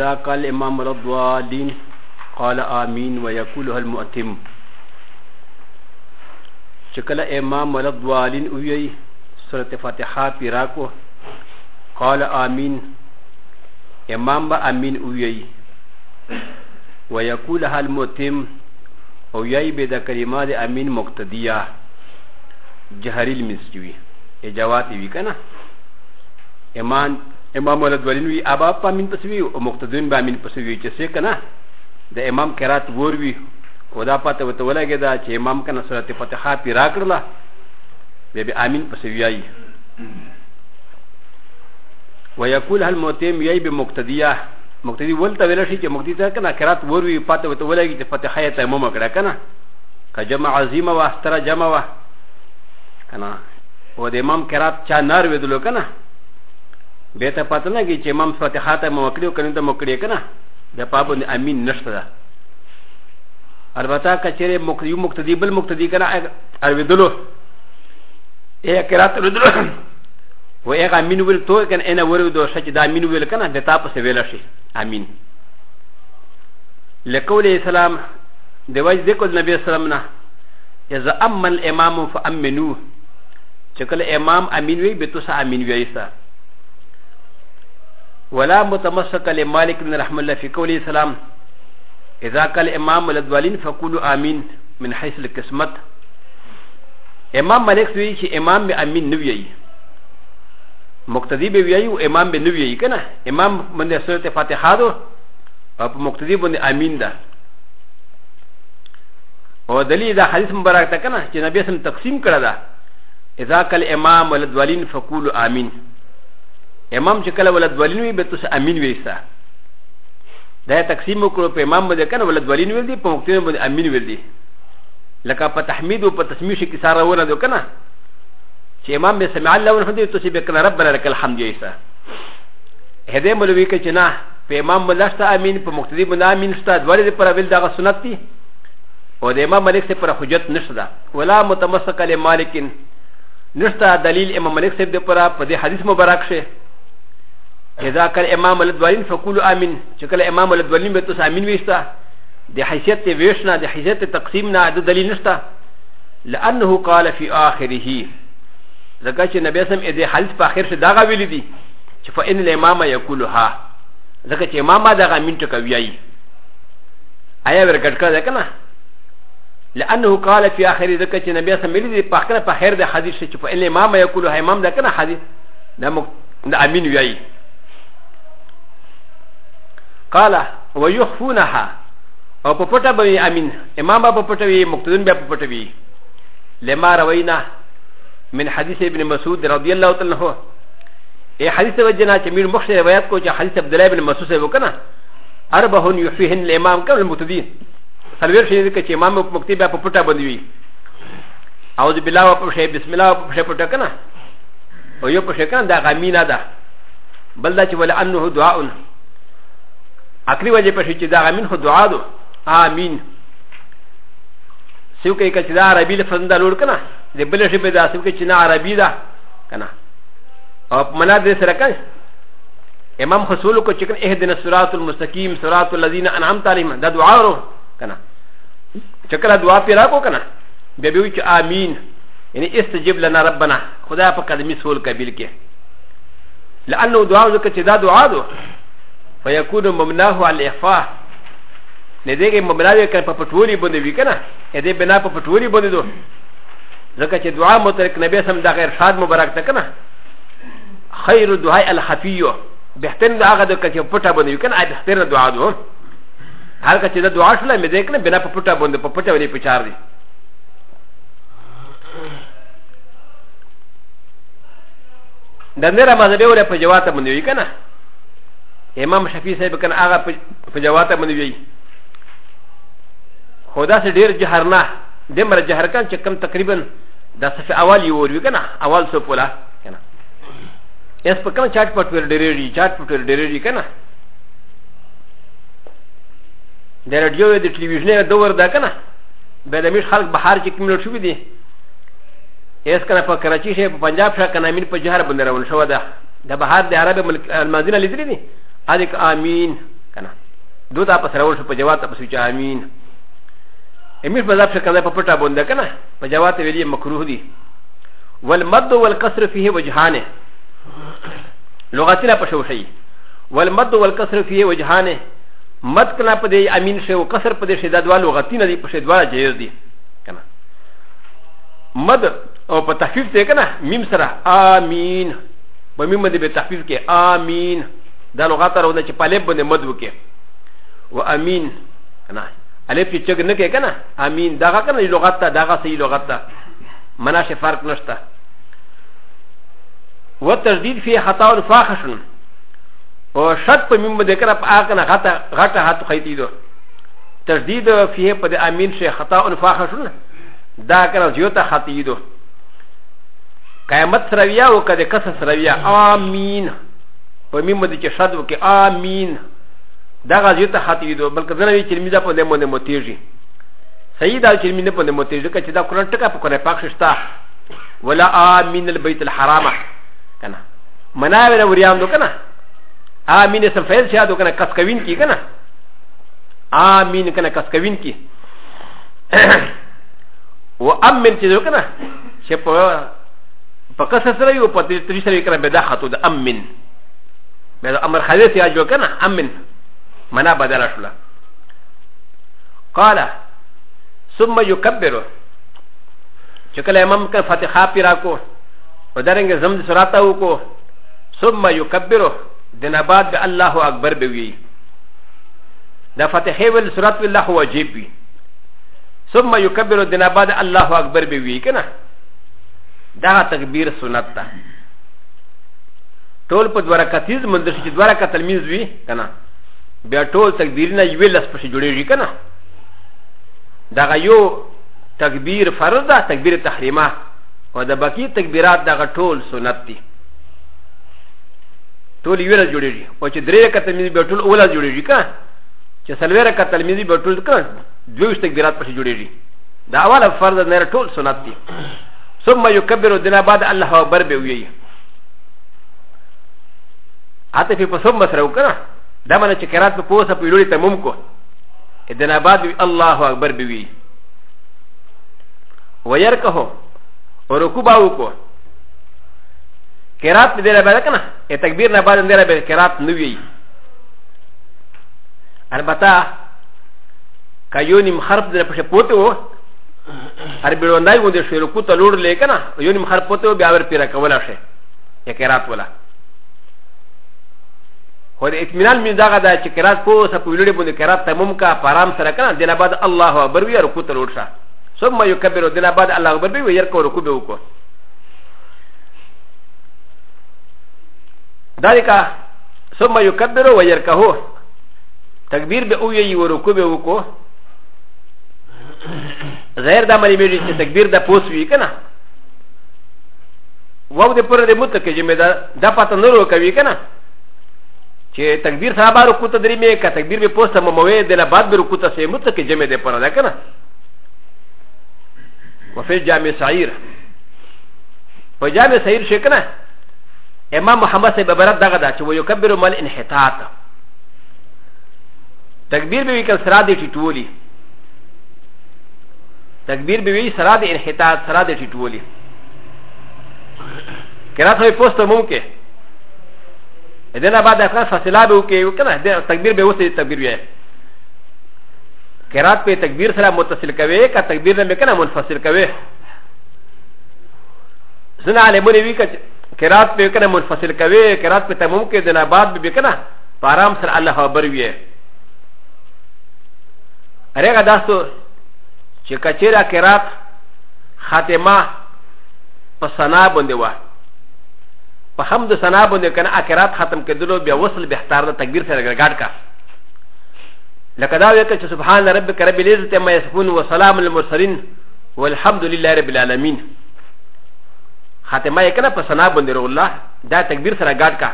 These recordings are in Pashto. إذا قال إمام الضالين قال آمين ويقولها المؤتم شكل إمام الضالين ويي سورة فاتحة بيراكو قال آمين إمام بأمين ويي ويقولها المؤتم ويي بدا كلمات أمين مقتدية جهري المسجوي إجابات ويكنا إمان امام ولد ولین وی ابا پامین پسوی او مقتدین بامین پسوی چې څه کنه د امام قرات ور وی او دا پته وته ولګی دا چې امام کنه سورت فتحه پی راکړه به به امین پسوی ای ويقول هل موتیم یی به مقتدیه مقتدی ولته ویل شي چې مقتدی ته کنه قرات ور وی پته وته ولګی چې فتحه ته امام کړه کنه کجمع عظیمه واستره جمع وا کنه او د امام قرات چا نار ودلو کنه بیا ته پته نه کې چې امام فاتحه ته مو کړیو کنه ته مو کړی کنه د پابند امین نشته ده البته کچره مقتدی مقتدی بل مقتدی کنه ارویدلو ای قرات ردلو و ای امین ویل تو کنه انا ورودو شچ دا امین ویل کنه د تاسو ویل شي امین لقول اسلام د وجه د کول نبی اسلام نه اذا اما الامام فامنوه چې کله امام امین وی به تاسو امین ویسته ولا متمسك لمالك بن رحمه الله في قوله السلام اذا قال امام الادوالين فقولوا امين من حيث القسمت امام مالك سوي شي امام امين نوي مقتدي بي و امام بنوي كنا امام من سوره فاتحه دو او مقتدي بن امين ده او دلی دا حدیث مبارک تا کنه چې نبی سم تقسیم کړه دا اذا قال امام الادوالين فقولوا امين امام چې کله ولد ولین وي به تاسو امین ویستا دا تقسیم وکړو په امام باندې کنه ولد ولین ویل دي په مختین باندې امین ویل دي لکه په تحمید او په تسمیه شي کې ساره ونه دو کنه چې امام به سمع الله والحمد تاسو به کنه ربنا لك الحمد ویستا هدا مولوی کې چې نه په امام باندې شته امین په مختین باندې امین شته دوړې پر ویل دا سنت دي او د امام ملک سے پر حجت نشته ولا متمسک لمالکین نشته دلیل امام ملک سے پر په دې حدیث مبارک شه اذا كان امام الدوالين فقولوا امين شكل امام الدوالين بتس امين ويستا دي حيثيت ويشنا دي حيثيت تقسيمنا ده دليل نشتا لانه قال في اخره ذكر چې نبی سم دې حالت په اخر شه داغه ویل دي چې فإن الامام يقولها ذکر چې امام داغه امين ټکوي اي آیا ورګټ کړه کنه لانه قال في اخر ذكر النبي صلى الله عليه وسلم فاخر فاخر ده حديث شيء فان الامام يقول هاي امام ده كان حديث ده امين وياي قال ويخفونها او په پټه به امين امام به په پټه وي مقتدین به په پټه وي لما روينا من حديث ابن مسعود رضي الله تعالی عنہ اے حدیث وجنا چې میر مخشه روایت کو چې حدیث عبد الله ابن مسعود سره وکنه اربعون يحييهن الامام قبل المقتدين سلوير شي دې چې امام مقتدی به په پټه باندې وي اعوذ بالله و پشه بسم الله و پشه پټه کنه او یو پشه کنه دا غمینا ده بل دا چې ول انه دعاء اكري وجه پشي چې دا امين خو دعا دو امين سو کې کچ دا عربي لفظ دا لوړ کنه د بل شي په دا سو کې چې نه عربي دا کنه او په منا دې سره کنه امام خصول کو چې کنه اهدنا الصراط المستقيم صراط الذين انعمت عليهم دا دعا ورو کنه چې کله دعا پیرا کو کنه به به چې امين یعنی استجب لنا ربنا خدا په قدمي سول قبول کې لانه دعا وکړه چې دا دعا دو فيكون ممناه على الاخفاء لديك ممناه كان بطولي بند بكنا لديك بنا بطولي بند دو لكن دعاء مترك نبي سم دا غير شاد مبارك تكنا خير الدعاء الخفي بحتن دعاء غدا كتي بطا بند يكن اي بحتن دعاء دو هل كتي دعاء شلا مديكنا بنا بطا بند بطا بند بچار دي د نړۍ مازه به ولا په جواب ته منوي کنه امام شفیع صاحب کن آغا پجواتا منوی خدا سے دیر جہر نا دمر جہر کن چه کم تقریبا دا صف اول یوروی کنا اول سو پولا کنا اس پا کم چاٹ پتویر دیریری چاٹ پتویر دیریری کنا د رادیو د ټلویزیون دور دا کنه به د میش خلک بهر چې کوم لټ شو دي اس کنه په کراچي شه په پنجاب شه کنه امین په جهر باندې روان شو ده د بهر د عرب ملک المدینه لیدلې دي アディカアミンかなどうだパサラウスパジャワタパスウチアミンエミスバザプシャカザパパタボンダカナパジャワタベリアマクルーディウェルマドウェルカスルフィヘウジハネロガティラパシャウシウェルマドウェルカスルフィヘウジハネマツカナパディアミンシェウカスルパディシェダドワロガティナディパシェドワジェズディかなマドウパタフィフティカナミムサラアミン ومن ذلك تحفيز كي آمين だのがたらねちパレブネマドケわあみんなあれぴちげなけかなあみんだがかなりろがただがせいろがたまなしファークなしたわたりフィアハタウンファーハシンおしゃっぱみもでかなパーカながたがたはとかいている تجديد فيه قد امين شيء خطا فاحش دا كان زيوتا خطيدو قيامت سرويا وكذا كسر سرويا امين په میم باندې چې شاد وکي امين دا غازی ته خاطی دو بلکې زنه وی چې میدا په دمو نه متیږي صحیح دا چې مینه په دمو متیږي چې دا قران ټکا په کنه پاک شتا ولا امين البيت الحرام کنه مناوره وریان دو کنه امين سم فعل شادو کنه کس کوین کی کنه امين کنه کس کوین کی و امن چې دو کنه چې په په کس سره یو په دې تری سره کنه به دا خاطو د امن ا ل أ م ر خالد يا جوكنا امن منا بدل اشلا قال ثم يكبر شكل امام كان فتحا بيراكو ودرنج زمد سراتاوكو ثم يكبر دنبات ب الله اكبر بوي دا فتحي والسرات بالله واجب بي ثم يكبر دنبات الله اكبر بوي كنا دا تكبير سنتا ټول په دوه رکعتیز منځ چې دوه رکعت تلمیز وي کنه بیا ټول تکبیرونه یو لس په جوړیږي کنه دا یو تکبیر فرض ده تکبیر تحریمه او د باقی تکبیرات دغه ټول سنت دي ټول یو لس جوړیږي او چې درې رکعت تلمیز بیا ټول اوله جوړیږي کنه چې سلوي رکعت تلمیز بیا ټول کنه دوه تکبیرات په جوړیږي دا اوله فرض نه ټول سنت دي ثم يكبر دنا بعد الله اکبر به ویي アテフィパソンマスラウカナダマナチェケラトポーサピュリタムムコエデナバディアラハアバビウィウヤカホオロクバウコケラトデラバラカナエタビナバデンデラベケラトヌビアルバタカヨニムハプデラプシャポトアルビロンダイゴンデシュロクトローレカナヨニムハポトビアワピラカワラシェケラトワラ خو د اطمینان من دغه ده چې کرات کو سه په ویلړې باندې کرات تموم کا پرام سره کنه دینه بعد الله اکبر وی رکوع ته لوړ شه ثم یکبر دینه بعد الله اکبر وی ير کو رکوع به وکړو ذالک ثم یکبر و ير کو تکبیر به وی و رکوع به وکړو ظاهر دا مری میږي چې تکبیر د پوس وی کنه وو د پر د مت کې چې مې دا د پاتنورو کوي کنه چې تکبیر صاحب رو کوته درې مې کا تکبیر به پوسټه مموي د لا بعد رو کوته سه مت کې جمع دې پر ده کنه وفي جامع سعير په جامع سعير شي کنه امام محمد صاحب برات دغه دا چې ويو کبر مل انحطاط تکبیر به وکړ سره دې ټټولي تکبیر به وی سره دې انحطاط سره دې ټټولي کراته پوسټه ممکن ا د ن ا بعد اخلاص فاصله به وکي وکنه د تکبیر به وسه تکبیر وي قرات په تکبیر سره متصل کوي کا تکبیر نه کنه منفصل کوي زنا علمونه وی ک قرات په کنه منفصل کوي قرات په تموم کې د نه بعد به کنه پارام سره الله خبر وي ارګه داستو چې کچېره قرات خاتمه په سنا باندې وه په هم د سنا باندې کنه اکرات ختم کېدلو بیا وصل بهتار د تکبیر سره ګډ کا لکه دا ویل چې سبحان ربک رب العزت ما یصفون وسلام المرسلین والحمد لله رب العالمین ختمه یې کنه په سنا باندې رو الله دا تکبیر سره ګډ کا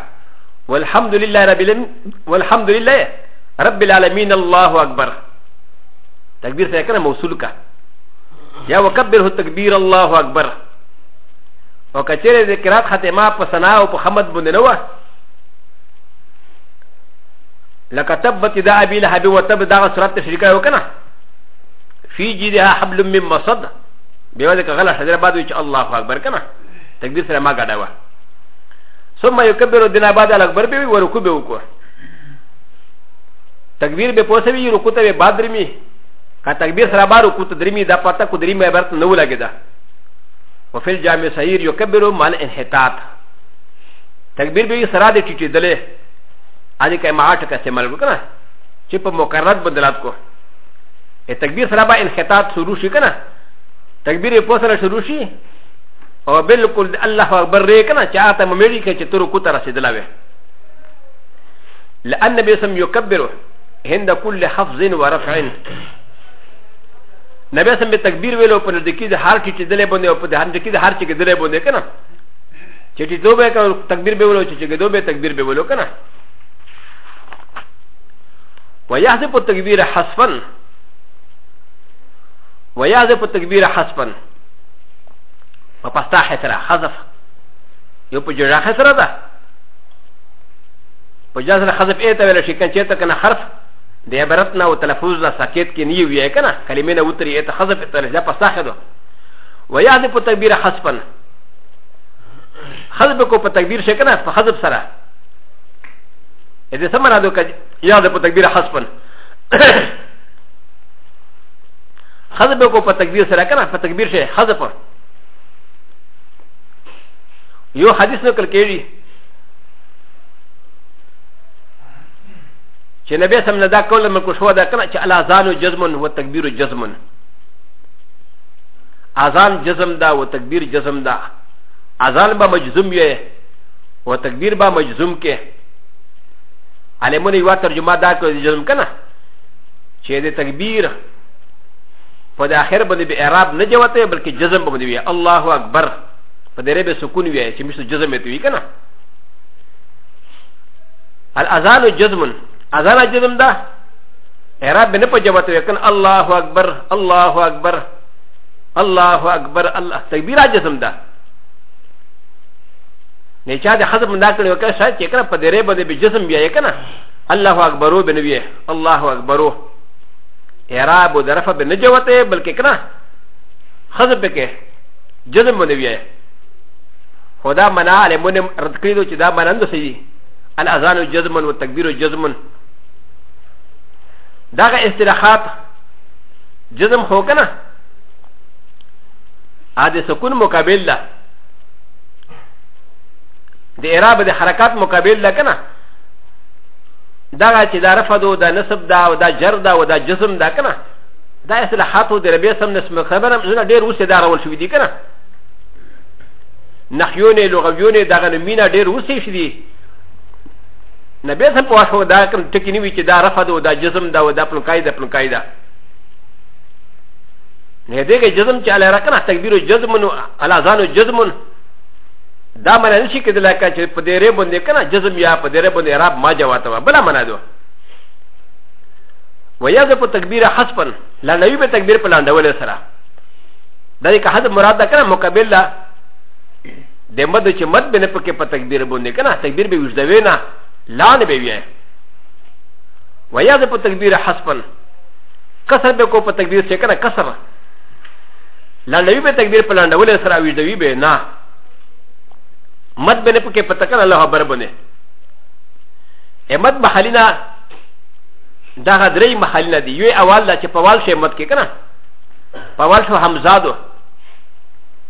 والحمد لله رب العالمین والحمد لله رب العالمین الله اکبر تکبیر سره کنه موصول کا یا وکبره تکبیر الله اکبر و ك ت ر ذ ك ر ا ت ختمه ب س ن ا و ب حمد بن نوى لكتبت د ا ب ي لهب وتب د ا ر س ر ا ت الشركه وكنا في جيدها حبل من مصد بوالك غلا شجره بعد وجه الله اكبر كنا تقدير سلام غداوى ثم يكبر الدنا بعد الاكبر بي وركوب وكو تقدير بقوسبي ركوتبي بدرمي كتقدير سلام ركوت درمي دا قطه كدرمي عباره نولا كده وفي الجامع سعير يكبر مع الانحطاط تكبير به سراد تشي دله هذه كما عاتك استعمال كنا چې په مقررات بدلات کو ا تکبیر سره به انحطاط شروع شي کنه تکبیر په سره شروع شي او بالکل الله اکبر ری کنه چې اته مېړي کې چې تر کو تر رسیدلا وي لان النبي سم يكبر هند كل حفظ ورفع なべさんべたくびるべろぷるできではきちでれぼねおぷではんじきではきでれぼねかな。ちちどべかたくびるべろちちどべたくびるべろかな。わやぜぽたくびるはすぱん。わやぜぽたくびるはすぱん。パパスタヘサラ、ハザフ。よぷじらヘサラダ。パジャズラハザフエタウェルシキンチェタカナハフ。でやばらなおたらふうなさけっきにゆやかな、かりめなうたりえたはずべたらじゃぱさへど。わやでぽたびらはすぱん。はずべこぽたびらしゃかな、はずべさら。えでさまらどかやでぽたびらはすぱん。はずべこぽたびらしゃかな、ぽたびらしゃはずぱん。よはじすのかけり。چې نبی سم نه دا کول ملک شو دا کنه چې الاذان جزمن و تکبیر جزمن اذان جزم دا و تکبیر جزم دا اذان با مجزم یې و تکبیر با مجزم کې علمون یو ترجمه دا کوي جزم کنه چې د تکبیر په د اخر باندې به اعراب نه جوته بلکې جزم باندې وي الله اکبر په دې به سکون وي چې مشته جزم ته وي کنه الاذان جزمن アザラジズムダエラベネポジャバトゥエクンアラホアクバルアラホアクバルアラホアクバルアラタビラジズムダネチャーでハズムダクルウカシャチェクラパデレバデビジズムビエクナアラホアクバルベネビエアラホアクバルエラボデラファベネジャバトゥエブルケクナハズムペケジズムベネビエ و دا منا علمون رد کړی چې دا منند سي الازان جزمن او تکبیر جزمن だが、エステラハト、ジズムホーカナ、アデソクンモカベルダ、デエラブデハラカトモカベルダカナ、だが、チダラファド、ダナサブダ、ダジャルダ、ダジズムダカナ、ダエステラハト、デレベサムネスモカベラム、ズナデルウセダラウシュディカナ、ナヒヨネ、ロガビヨネ、ダガネミナデルウセシディ。なべさんぽわしょだかん、てきにみきだ、らファドだ、ジズムだ、だ、プロカイダ、プロカイダ。ねでがジズムチャラカナ、たびろジズムの、アラザノジズム。だまらしきでらかち、ぽでれぼんでかな、ジズムや、ぽでれぼんでら、まじゃわたわ、ばらまなど。و ي ز ب ت ك ب ي ر ح س ب ا ل ا ن ي ب ت ك ب ي ر ب ل ا ن د و ل س ر ا د ل ك هذا مراد كان مقابل د م د ش مد بن ب ك ي ب ت ك ب ي ر بوني كان ت ك ب ي ر بوجدوينا لا نبي ويا ذا بتكبير حسبا كسر بكو بتكبير سكنا كسر لا نبي بتكبير بلان ولا سرا ويدوي بنا مد بنه بكي بتكنا الله بربنه امد محلنا دا غدري محلنا دي يو اول لا چه پوال شه مد کې کنا پوال شو حمزادو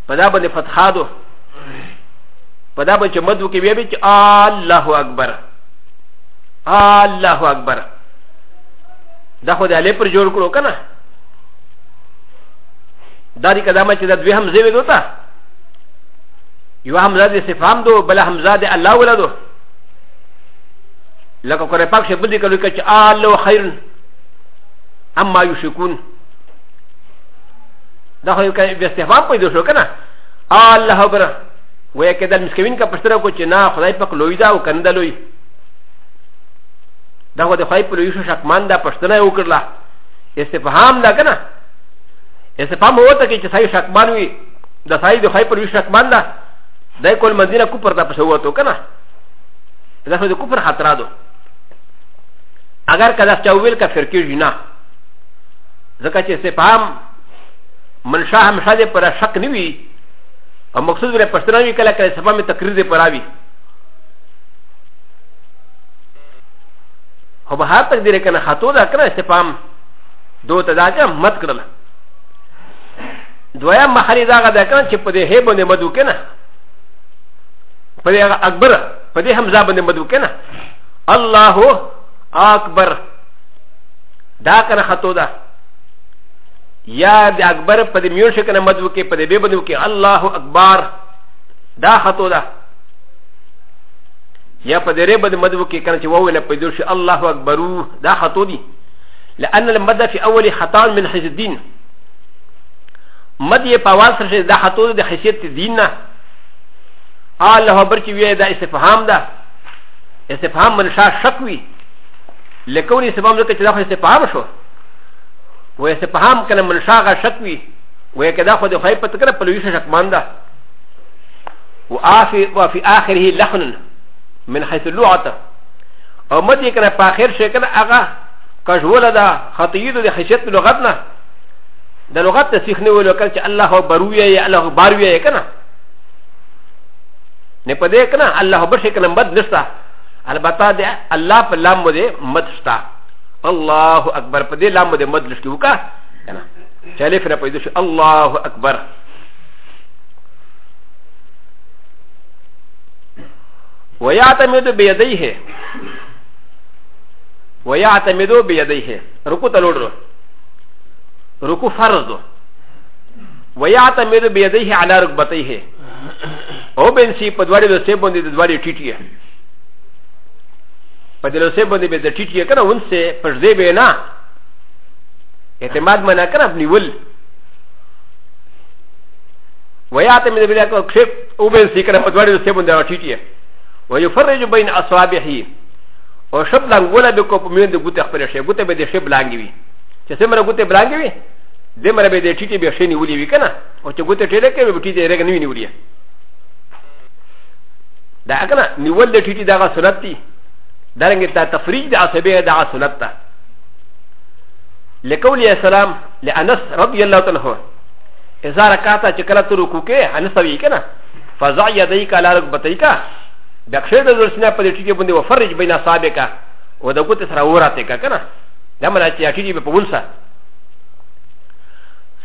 پدا بنه فتحادو پدا بنه مد وکي بیا به چې الله اکبر الله اکبر دا خو د علی پر جوړ کړو کنه دا دې کدامه چې د دوی حمزه وې دوتا یو حمزه دې صفام دو بل حمزه دې الله ولدو لکه قرآن پاک شبل دې کلو کې الله خیر اما یشکون دا خو یو کې استفهام پیدا شو کنه الله اکبر وې کده مسکوین کا پشتره کو چې نه خدای پاک لوی دا او کنده لوی だわでファイプルユーシャクマンダ、パスタナウクラ、エセファムダガナ、エセファムウォタケチサイシャクマンウィ、ダサイドファイプルユーシャクマンダ、ダイコルマディナクパダパシャウォトカナ、ダファデクパハトラド、アガカダスチャウィルカフェキュジナ、ザカチェセファム、マンシャハムシャデパラシャクニウィ、アマクスウィルパスタナウィカラカセファムタクリデパラビ。هو به هر تقدیر کنه خطو دا کنه استفام دو ته دا کنه مت کړل دویم محلی دا دا کنه چې په دې هې باندې مدو کنه په دې اکبر په دې حمزه باندې مدو کنه الله اکبر دا کنه خطو دا یا د اکبر په دې میون شکنه مدو کې په دې به باندې کې الله اکبر دا خطو ده やパデレバデマドウケカンチワウエナペドシアラハアバルダハトディ لأن المدى في أول خطان من حيث الدين مدى يباوال سرشي دا خطوة دا حيثية الدين آل له برشي ويه دا استفهام دا استفهام من شاء شكوي لكون استفهام لك تدافع استفهام شو و استفهام كان من شاء غا شكوي و كدا خود خيب تكرا پلويش شكمان دا و آفي وفي آخره لحن من حيث اللغه او متي كان فاخر شكل اغا كجول دا خطيئه دي خشيت لغتنا دا لغت تسيخ نو لو كان الله برويه يا الله بارويه يا كنا نپدې کنا الله بر شکل مد نشتا البته دې الله په لام دې مد شتا الله اکبر په دې لام دې مد لشتو کا کنا چلے پھر پیدا شو الله اکبر ويعتمد بيديه ويعتمد بيديه ركو تلور ركو فرض ويعتمد بيديه على ركبتيه او بنسي بدواري لو سيبون دي دواري تيتيه بدلو سيبون دي بدو تيتيه كنا ونسي فرزي بينا اعتماد منا كنا ابني ول ويعتمد بيديه كنا كشف او بنسي كنا بدواري لو سيبون دي دواري تيتيه ويفرج بين اصابعه او شبلان غولا بكو پمين دي گوتي خپل شي گوتي به دي شي بلانگي وي چې سمره گوتي بلانگي وي دمره به دي چيتي به شي ني ولي وي کنه او چې گوتي ټيله کې به ټيته رګ ني ني ولي دا کنه نیول دي ټيتي دا سنت دي دارنګ ته تفريج د عصبيه دا سنت ده لقول يا سلام لانس رضي الله عنه اذا ركعت چکلت رکوع کې انس وی کنه فزع يديك على ركبتيك ا ك ش ي د ا زرسنا ب د ت ي ج ب ن د و فرج بين صابك و د ق و ت سرا وراتك كنا لما لا تيجي بقولسا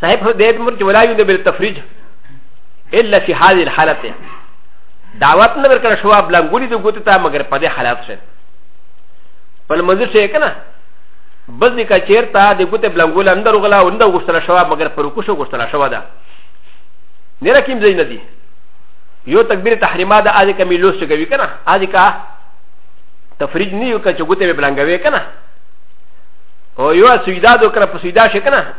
صاحب ديت مرج ولا يند بالتفريج إلا في هذه الحالة دعوات نبر كنا شواب لانقولي دو قوتتا مگر پده حالات شد فالمنزل شئ كنا بزنی کا چیر تا دی گوتے بلنگول اندر اغلا اندر گوشتلا شوا مگر پروکوشو گوشتلا شوا دا نیرا کیم زی ندی よたくびれたはりまだありかみろしがゆかなありかたふりにゆかちょぐてぶらんがべかなおよはすいだどからぷすいだしかな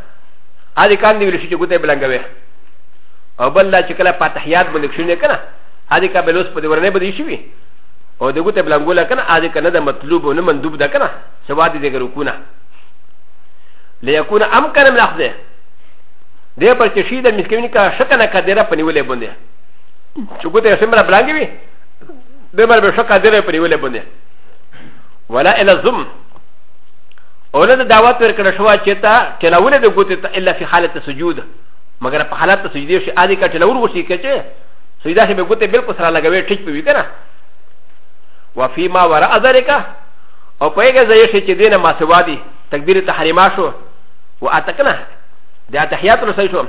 ありかんでるしちょぐてぶらんがべおばらちからパタヒアドもでくしゅねかなありかべろすぽでわねぶりしびおでぐてぶらんごらかなありかなだまつるぼのまんどぶだかなさわででるくな ليكون أمكان من أخذه でやっぱりシーダミスケミカシャカナカデラパニウレボンデ چې ګوتې سمره بلانګې وي د مر به شکه دی پرې ویلې بندې ولا الا زم اولاد دعوت ورکړه شو چې تا چلاونه د ګوتې ته الا فی حالت سجود مگر په حالت سجدي شي عادي کا چلاور وشي کچه سجدا شي به ګوتې بالکل سره لګوي ټیک پوي کنه وفي ما وراء ذلك او پېګه ځای شي چې دینه ما سوادي تکبیر تحریما شو و اتکنه د اتحیات رسې شو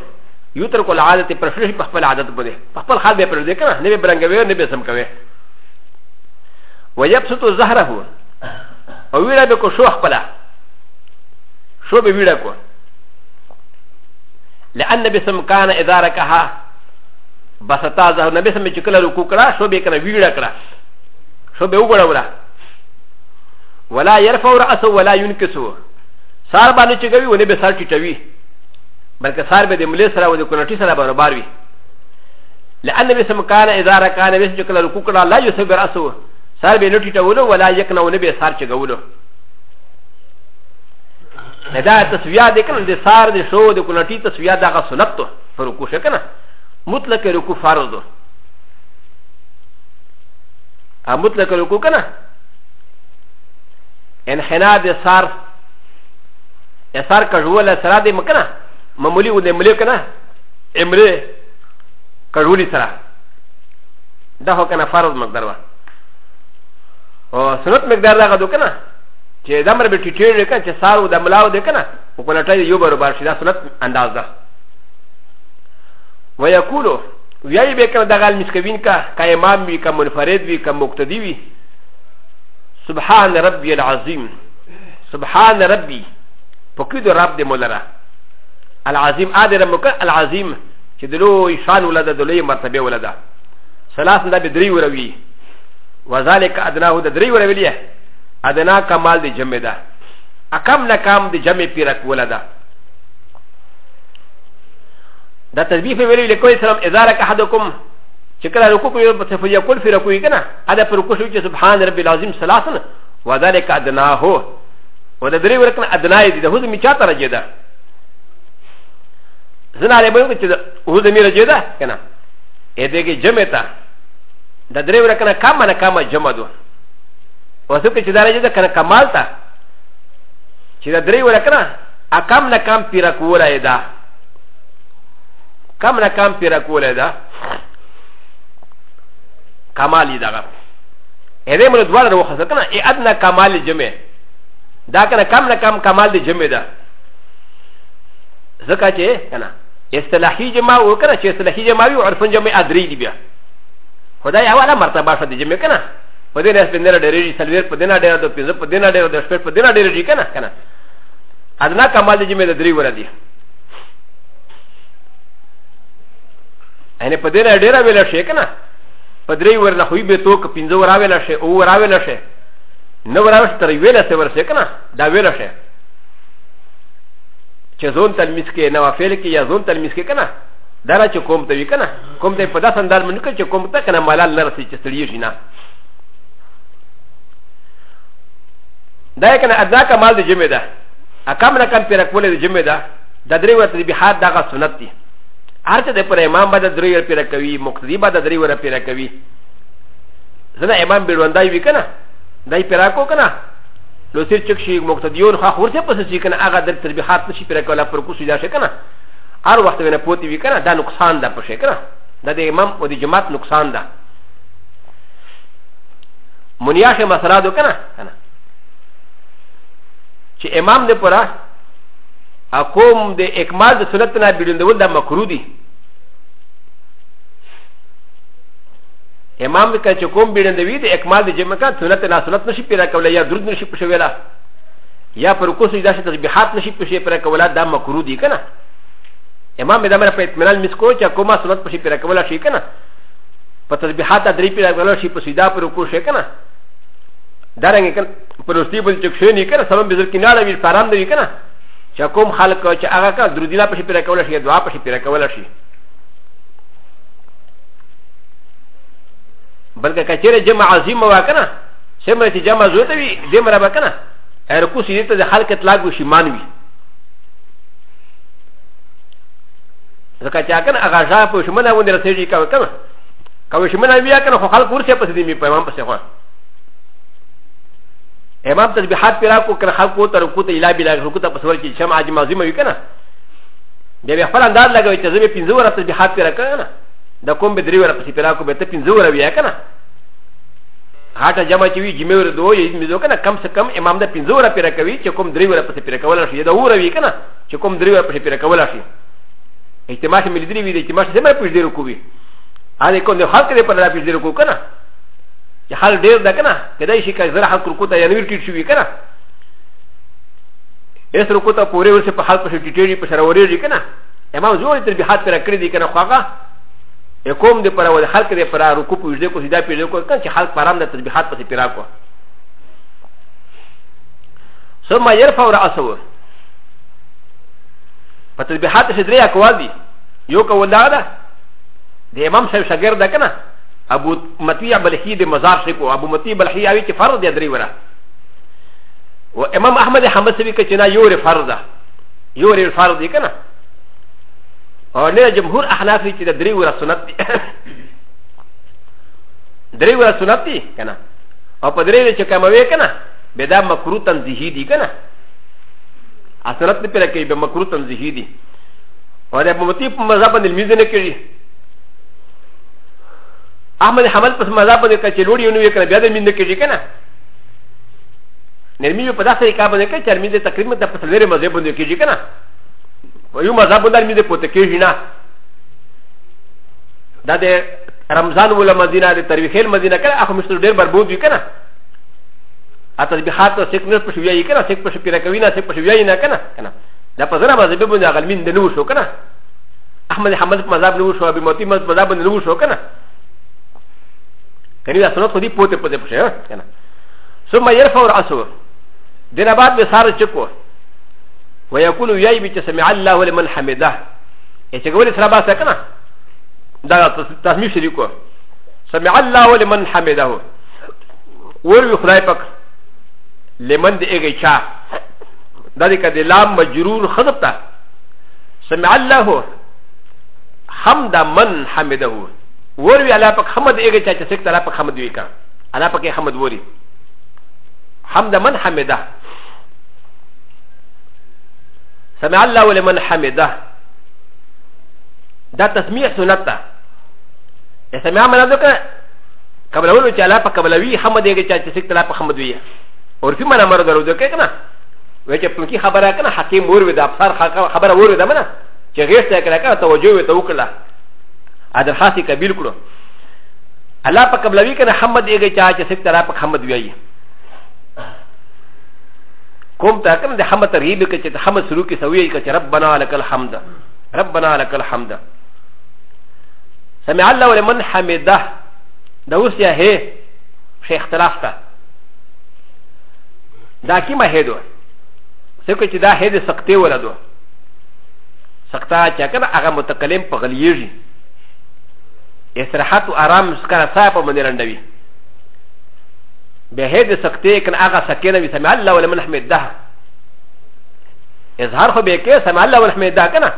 ユトコラーティプレシパファラダブレパファハデプレディカー、ネビブランガウェイ、ネビサムカウェイ。ウェイプソトザハラフォー、ウィラベコショアパラ、ショビウィラコ。لان بسم كان اذا ركها بسطا زه نبي سم چکل رکو کرا شو به کرا ویڑا کرا شو به وګړه ولا ولا يرفع راسه ولا ينكسه سار باندې چګوي ونه به سار ټټوي بلکه سار به د ملی سره او د کنټي سره برابر وي لأن بسم كان إذا ركان بسم جكلا ركوكلا لا يصبر أسو سار به نوټي ټولو ولا يكنا ونبي سار چګولو دا تسویه د کنه د سار د شو د کنټي تسویه دا غ سنت تو فرکو شکنه مطلق رکو فرض دو ا مطلق رکو کنه انحناء د سار اثر کجول سره د مکنه معمولی و د ملي کنه امره کړولی سره دا هو کنه فرض مقدار و او سنت مقدار دا غو کنه چې دمر به ټیټې کنه چې سارو د ملاو د کنه او کنه ټای یو برابر شي دا سنت انداز ده و یقولو ویای به کنه دغه مسکوین کا کا امام وی کا منفرد وی کا مقتدی وی سبحان ربی العظیم سبحان ربی پکې دو رب دې مولا العظيم ادر مكا العظيم كدلو يشان ولد دلوي مرتبه ولد ثلاث دا بدري وروي وذلك ادناه دا دري وروي ادنا كمال دي جمع دا اكم نكام دي جمع پيرك ولد دا تذبيح ويلي لكوي سلام اذا لك احدكم شكرا ركوك فليقول في ركوي كنا هذا فركوش سبحان ربي العظيم ثلاثا وذلك ادناه وذا دري وركنا ادناه دي دا هو مي چاته رجدا ز نه به چې هو د میره جدا کنه اې دې کې جمع تا د درې ور کنه کم نه کم جمع دو واسو کې چې دا راځي کنه کمال تا چې د درې ور کنه ا کم نه کم پیرا کوله دا کم نه کم پیرا کوله دا کمال دا اې دې مر دوار ورو خسر کنه اې ادنا کمال جمع دا کنه کم نه کم کمال دې جمع دا ځکه چې کنه استلاحي جمع وكنا شيء استلاحي جمع وعرفون جمع أدري دي بيا خدا يا ولا مرتبة شد جمع كنا بدينا سبنا دريجي سلوير بدينا دريجي دو بيزو بدينا دريجي دو شبر بدينا دريجي كنا كنا أدنى كمال دي جمع أدري ورا دي أنا بدينا دريجي ولا شيء كنا بدري ورا خوي بتوك بينزو ورا ولا شيء أو ورا ولا شيء نو ورا شيء تري ولا سوى شيء كنا دا ولا شيء چې زون تلمیز کې نو فعل کې یا زون تلمیز کې کنه دا چې کوم ته وی کنه کوم ته په داس انداز باندې کې چې کوم ته کنه ملال لرسي چې سړی شي نه دا کنه ادا کمال د جمع ده اکم نه کم پیر کول د جمع ده د درې ورته به حد دغه سنت دي هر څه د پر امام باندې درې ور پیر کوي مقتدی باندې درې ور پیر کوي زنه امام بیروندای وی کنه دای پیرا کو کنه لو سير چك شي مقتديون خا خورته پس شي کنه هغه در تربيحات نشي پر کولا پر کوسي دا شي کنه هر وخت ونه پوتي وي کنه دا نقصان ده پشه کنه دا د امام او د جماعت نقصان ده منیاش مسله دو کنه کنه چې امام دې پره اقوم د اکمال د سنت نه بیرون ده مکرو دي امام کا چکم بیڑن دوی د اکمال د جمع کا سنت نا سنت نشی پیرا کولا یا درود نشی پشویلا یا پر کو سیدا ش تسبیحات نشی پشی پیرا کولا دا مکرو دی کنا امام دا مر په اطمینان مسکو چا کوما سنت پشی پیرا کولا شی کنا په تسبیحات دری پیرا کولا شی پسیدا پر کو شی کنا دارنګ کنا پر استی بل چک شی نه کنا سلام بزر کنا لا وی پرام دی کنا چا کوم خلق چا هغه کا درودینا پشی پیرا کولا شی دعا پشی پیرا کولا شی بلکه کچره جمع عظیم وکنه سمره چې جمع زوته وي دې مره وکنه هر کو سیدې ته د خلق اطلاق وشي مانوي ځکه چې اکنه هغه ځا په شمنه ونه رسېږي کا وکنه کا وشمنه بیا کنه خو خلق ورسې پسې دې می پیغام پسې خو امام تسبیحات پیرا کو کنه خلق کو تر کو ته الا بلا کو ته پسور کې جمع عظیم وي کنه بیا خپل انداز لګوي چې زمي پنځه ورځې تسبیحات پیرا کنه だこんべでわらぴらこべてぴんぞらびやかな。はたじゃまちびじめるどういうみぞかな、かんせかん、えまんだぴんぞらぴらかび、ちょこんでわらぴらかわらし、やだうらびかな、ちょこんでわらぴらかわらし。えてましみりびでてましせまぴでるこび。あれこんではけれぱらぴでるこかな。やはりでだかな、けだいしかずらはくることやぬるきしびかな。えすることはポレウスパハルプシュティリプシャラオレリカナ。えまんぞりてびはたらくりかな、はが。ا ك و م د ي پرا و د خلق د پرا رکوب و جده کو سیدا پیدا کو کان چې خلق پرام د تسبیحات پسې پیرا کو ثم يرفع راسه په تسبیحات سې درې اقوال دي یو کول دا ده د امام صاحب شاګرد ده کنه ابو مطیع بلخی د مزار شي کو ابو مطیع بلخی اوی چې فرض دی درې ورا و امام احمد حمد سوي کچنا یو ر فرض ده یو ر فرض دی کنه او نه جمهور احناف چې د درې وره سنت دي درې وره سنت دي کنه او په درې چې کوموي کنه به دا مکروه تنزیهی دي کنه اثرت نه پره کوي به مکروه تنزیهی دي او د ممتی په مذهب باندې لمیز نه کوي احمد حمل په مذهب باندې کچې لوړی ونوي کنه بیا د مين نه کوي کنه نرمي په داسې کار باندې کوي چې ارمي د تقریبا د فصلره مذهب باندې کوي کنه و یو مذهب در میده پوته کیږي نه دا د رمضان ول مدینه د ترویخ مدینه کړه اخو مستر ډیر بربود وی کنه اته به خاطر سیک نه پښو یی کنه سیک پښو پیره کوي نه سیک پښو یی نه کنه کنه دا په زره مذهب باندې غلمین د نو شو کنه احمد حمد مذهب نو شو ابي موتی مذهب باندې نو شو کنه کني دا سنت خو دي پوته پوته پښه کنه ثم يرفع راسه دنه بعد به سار چکو ويقول ياي بي سمع الله لمن حمده ايش يقول سرابا سكنا دا تسميع شريكو سمع الله لمن حمده وروي خداي پاک لمن دي اگي چا دا دي کدي لام مجرور خطب تا سمع الله حمد من حمده وروي الله پاک حمد اگي چا چسك الله پاک حمد ويكا الله پاک حمد وري حمد من حمده سمع الله لمن حمده دا تسميع سنتا سمع من ذلك قبل اولو چا لا پا قبلوی حمد یگی چا چسک تلا پا حمد وی اور فی من امر درو دکے کنا ویچا پنکی خبره کنا حکیم ور وی دا ابصار خبره ور وی دا منا چا غیشت اکلا کنا توجه وی توکلا ادر خاصی کبیل کرو اللہ پا قبلوی کنا حمد یگی چا چسک تلا پا حمد وی کوم تا کنه د حمد ترغیب کې چې د حمد سلوک سوي کې چې ربنا لك الحمد ربنا لك الحمد سمع الله ولمن حمده دا اوس یا هي شي اختلاف تا دا کی ما هدو څوک چې دا هدي سختي ولدو سختا چې کنه هغه متکلم په غلیږي استراحت او آرام سره صاحب باندې رندوي بهذا سكتي كان اغا سكينه بسمع الله ولا من حمد ده اظهار خو بك سمع الله ولا حمد ده كنا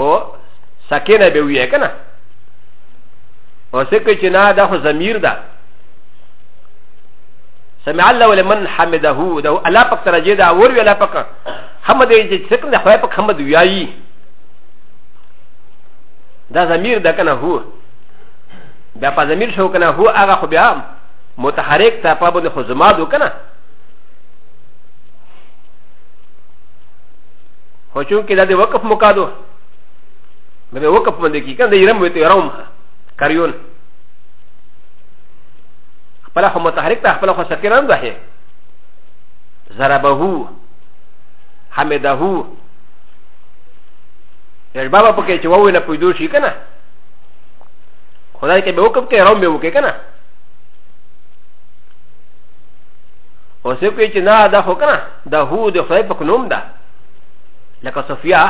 هو سكينه بويه كنا وسكي جنا ده خو ضمير ده سمع الله ولا من حمده ده الله پاک ترجه ده اور ولا پاک حمد دې سكن ده خو پاک حمد ویایي ده ضمير ده كنا هو ده په ضمير شو كنا هو اغا خو بیا متحرك تا پابند خزمادو کنه خو چون کې دا د وقف مقادو مې وقف باندې کې کنه د یرم وته یرم کاریون خپل خو متحرک ته خپل خو سکران ده ضربه حمده اربابا پکې چې ووینه پېدو شي کنه خدای کې به وقف کې روم به وکې کنه و س ي ك ي ج ن ا دا هو كنا دا هو د خ ل ا ي ب ك ن و م دا لك صفيا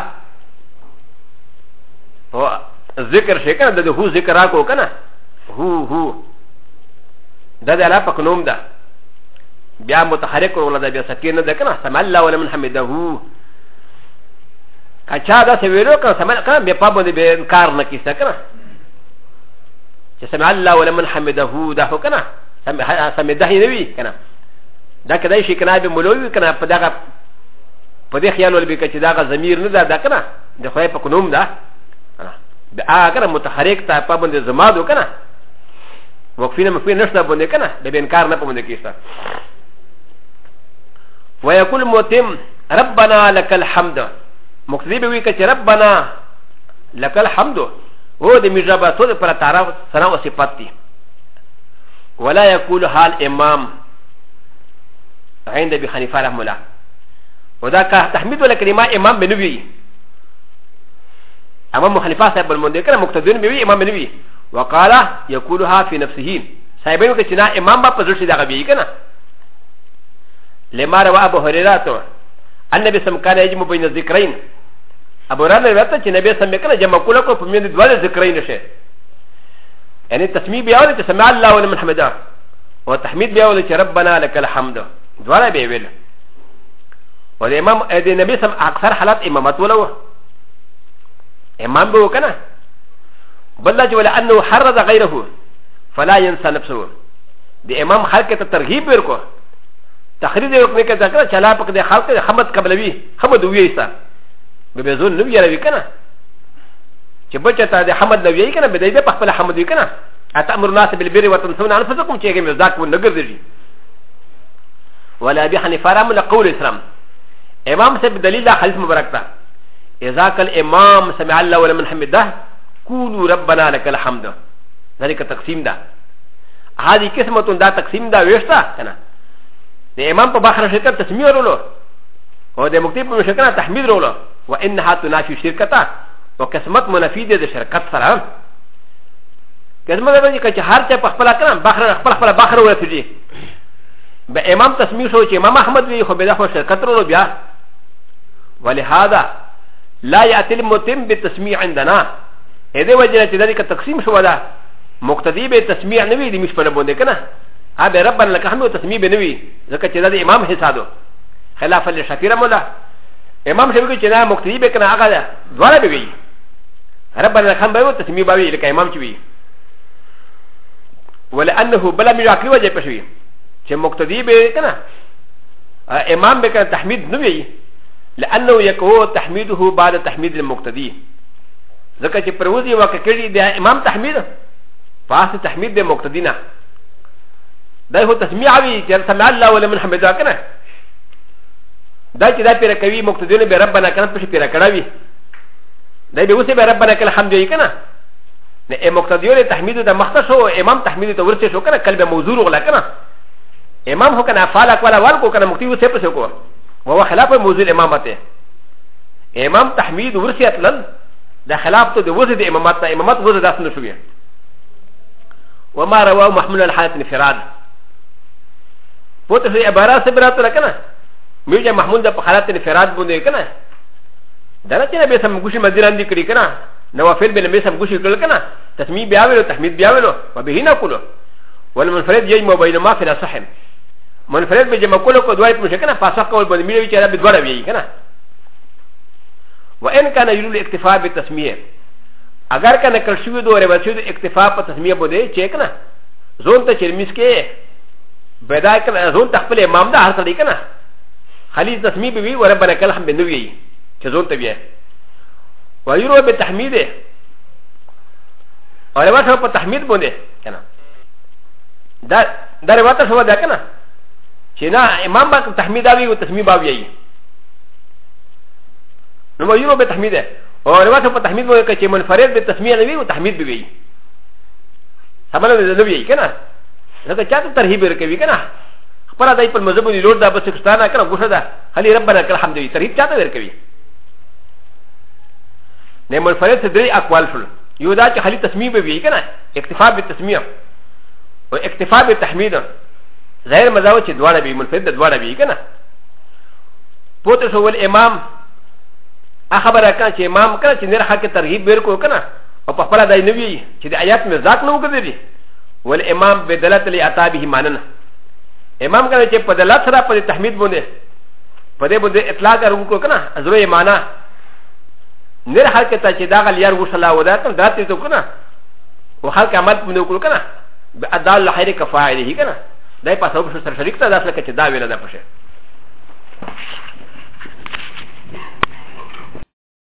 و ذكر شيء كنا دا هو ذكر راكو كنا هو هو دا دا لا ب ك ن و م دا بيا متحرك ولا دا بيا سكين دا كنا سمع الله ولا من حمد دا هو كاشا دا سويلو كنا سمع كنا بيا بابو دا بيا كار نكيسا كنا سمع الله ولا من حمد دا هو دا هو كنا سمع ده نبي كنا だけど、シーカナビムロウキナパダガパディヒアルビカチダガザミルダダカナ、デホエパコノムダ、アガナムタハレクタパブンデザマドカナ、ウォフィナムフィナスタブンデカナ、デベンカーナパブンデキスタ。ويقول متم ربنا لك الحمد مكتب بك ربنا لك الحمد هو دي مجابة صوت پر تعرف سنا وصفات دي ولا يقول حال امام عند ابي حنيفه رحمه الله وذاك تحميد ولا كلمه امام بنبي امام حنيفه صاحب المنذر كان مقتدين به امام بنبي وقال يقولها في نفسه صاحبين كتنا امام بابا زوشي دغه بي كنا لما روى ابو هريره النبي سم كان يجمع بين الذكرين ابو هريره روایت چې نبی سم کنه جمع کوله کو په مين د دوه ذکرین شه یعنی تسمیه بیا ولې سمع الله ولمن حمدا وتحمید بیا ولې ربنا لك الحمد دوالا بيويل و د امام د نبي سم اکثر حالات امامت ولو امام به وکنه بل لا جوله انه حرض غيره فلا ينسى نفسه د امام خلق ته ترغيب ورکو تخريج وکنه کې ذکر چلا پک د خلق د حمد قبلوي حمد ویسا به بزون نو یې روي کنه چې بچا ته د حمد نو یې کنه به د په خپل حمد وی کنه اتامر الناس بالبر وتنسون انفسكم چې کې مزاک و نګر دی ولا ابي حنيفه رحمه الله قول اسلام امام سب دليل ده حديث مبارك ده اذا قال امام سمع الله ولمن حمده قولوا ربنا لك الحمد ذلك تقسيم ده هذه قسمه ده تقسيم ده ويشتا كنا ده امام په بحر شرکت تسميه رولو او ده مكتب په شرکت تحميد رولو وانها تنافي شرکتا وقسمت منافي ده شرکت سره قسمه ده چې هر چا په خپل کړم بحر خپل خپل بحر ولته دي ب ا م ا م تسميع شو چې امام احمد وی خو به خو شرکت ورو بیا ولهذا لا ياتي المتم بالتسميع عندنا ا دې وجه چې ذلك تقسيم شو ده مقتدي به تسميع نه وی د مش په باندې کنه ا به رب لك هم تسميع به نه وی ځکه چې دا د امام حسادو خلاف الشافعي مولا امام شفیع چې دا مقتدي به کنه هغه ده دواړه به وی رب لك هم به تسميع به وی لکه امام چې وی ولانه بلا مې عقلي وجه پښوي چې مقتدی به کنه امام به کنه تحمید نه وی لانه یکو تحمیده بعد تحمید المقتدی ځکه چې پروزی وکړي کړي د امام تحمید پاس تحمید د مقتدی نه دا هو تسمیع وی چې سمع الله ولمن حمدا کنه دا چې دا پیر کوي مقتدی نه به ربنا کنه پښه پیر کړوي دا به اوسه به ربنا کله حمد وی کنه نه مقتدی له تحمید د مختصو امام تحمید ته ورته شو کنه قلب موضوع غلا کنه امام هو كان فالك ولا والكو كان مكتوب سيبسكو وهو خلاف موضوع الامامته امام تحميد ورسيت لن ده خلاف تو ده وزد امامتنا امامت وزد اصلا شوية وما رواه محمول الحالة انفراد پوتو سي عبارة سبراتو لكنا ميوجا محمول ده حالة انفراد بنده كنا دانا چنا بيسم گوشي مديران دي کري كنا نوافل بنا بيسم گوشي کرل كنا تسمي بياولو تحميد بياولو وبهينا كلو والمنفرد يجمع بين ما في الصحيح من فرد به جمع کولو کو دوای پوشه کنه پاسه کول به میوي چې رب دوړه وی کنه و ان کنه یلو اکتفاء به تسمیه اگر کنه کلشو دوه رب شو اکتفاء په تسمیه بده چې کنه زون ته چرمیس کې بدا کنه زون تخپل امام ده هر څه دی کنه خلیل تسمیه به وی و رب نکل هم بنو وی چې زون ته وی و یلو به تحمیده اور واسه په تحمید بده کنه دا دا رواته شو ده کنه چې نه امام باندې تحمید اوي او تسمیم اوي نو مې یو به تحمید او روایت په تحمید وایي چې منفرد به تسمیه نه وي او تحمید به وي سمونه دې نه وي کنه نو که چاته ترغیب ورکوي کنه خپل دای په مذهب دی لوړ دا بس پاکستانه کنه ګوښه ده خلی ربنا کل الحمد وي ترغیب چاته ورکوي نه منفرد څه درې اقوال شول یو دا چې خلی تسمیه به وي کنه اکتفا به تسمیه او اکتفا به تحمید ظاهر مزاو چې دواړه به منفرد دواړه به کنه پوت شو ول امام خبره کړه چې امام کړه چې نر حق ترغیب ورکو کنه او په خپل دای نوی چې د آیات مزاق نه وګرځي ول امام بدلت لی عطا به مانن امام کړه چې په دلت سره په تحمید باندې په دې باندې اطلاق ورکو کنه ازره معنا نر حق ته چې دا غل یار وصلا ودا ته درته تو کنه وخلق عمل باندې وکړو کنه بأدال حیر کفاعله کنه ダイパサウシュサシャリクタダスレケチダウィラダプシェ